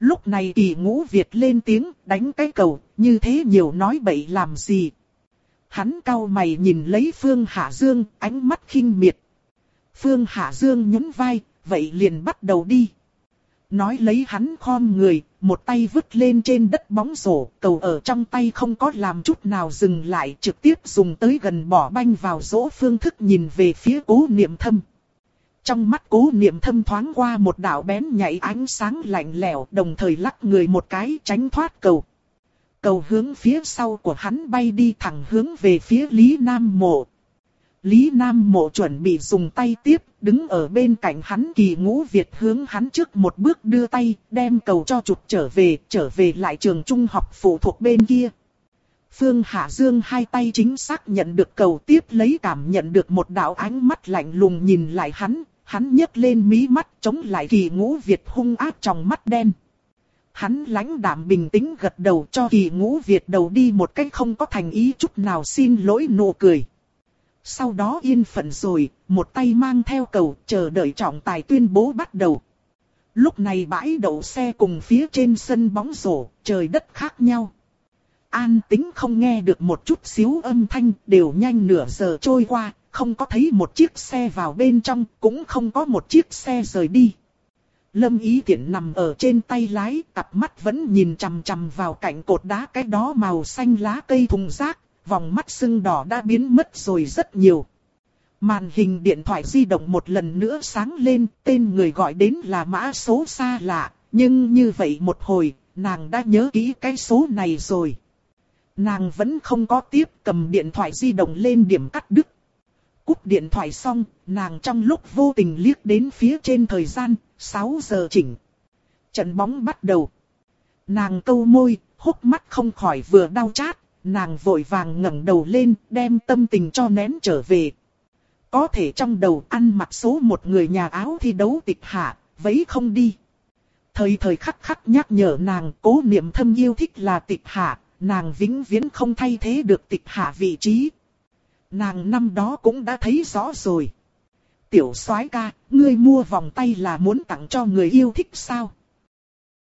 Lúc này kỳ ngũ Việt lên tiếng đánh cái cầu, như thế nhiều nói bậy làm gì. Hắn cau mày nhìn lấy Phương Hạ Dương, ánh mắt khinh miệt. Phương Hạ Dương nhún vai, vậy liền bắt đầu đi. Nói lấy hắn khom người, một tay vứt lên trên đất bóng rổ, cầu ở trong tay không có làm chút nào dừng lại, trực tiếp dùng tới gần bỏ banh vào rỗ phương thức nhìn về phía cố niệm thâm. Trong mắt cố niệm thâm thoáng qua một đạo bén nhảy ánh sáng lạnh lẽo, đồng thời lắc người một cái tránh thoát cầu. Cầu hướng phía sau của hắn bay đi thẳng hướng về phía Lý Nam Mộ. Lý Nam Mộ chuẩn bị dùng tay tiếp, đứng ở bên cạnh hắn kỳ ngũ Việt hướng hắn trước một bước đưa tay, đem cầu cho chụp trở về, trở về lại trường trung học phụ thuộc bên kia. Phương Hạ Dương hai tay chính xác nhận được cầu tiếp lấy cảm nhận được một đạo ánh mắt lạnh lùng nhìn lại hắn, hắn nhấc lên mí mắt chống lại kỳ ngũ Việt hung ác trong mắt đen. Hắn lãnh đạm bình tĩnh gật đầu cho kỳ ngũ Việt đầu đi một cách không có thành ý chút nào xin lỗi nụ cười. Sau đó yên phận rồi, một tay mang theo cầu chờ đợi trọng tài tuyên bố bắt đầu. Lúc này bãi đậu xe cùng phía trên sân bóng rổ, trời đất khác nhau. An tính không nghe được một chút xíu âm thanh, đều nhanh nửa giờ trôi qua, không có thấy một chiếc xe vào bên trong, cũng không có một chiếc xe rời đi. Lâm Ý Tiễn nằm ở trên tay lái, cặp mắt vẫn nhìn chằm chằm vào cạnh cột đá cái đó màu xanh lá cây thùng rác, vòng mắt sưng đỏ đã biến mất rồi rất nhiều. Màn hình điện thoại di động một lần nữa sáng lên, tên người gọi đến là mã số xa lạ, nhưng như vậy một hồi, nàng đã nhớ kỹ cái số này rồi. Nàng vẫn không có tiếp cầm điện thoại di động lên điểm cắt đứt. Cúp điện thoại xong, nàng trong lúc vô tình liếc đến phía trên thời gian, 6 giờ chỉnh. Trận bóng bắt đầu. Nàng câu môi, hốc mắt không khỏi vừa đau chát, nàng vội vàng ngẩng đầu lên, đem tâm tình cho nén trở về. Có thể trong đầu ăn mặc số một người nhà áo thi đấu tịch hạ, vấy không đi. Thời thời khắc khắc nhắc nhở nàng cố niệm thâm yêu thích là tịch hạ, nàng vĩnh viễn không thay thế được tịch hạ vị trí. Nàng năm đó cũng đã thấy rõ rồi. Tiểu soái ca, ngươi mua vòng tay là muốn tặng cho người yêu thích sao?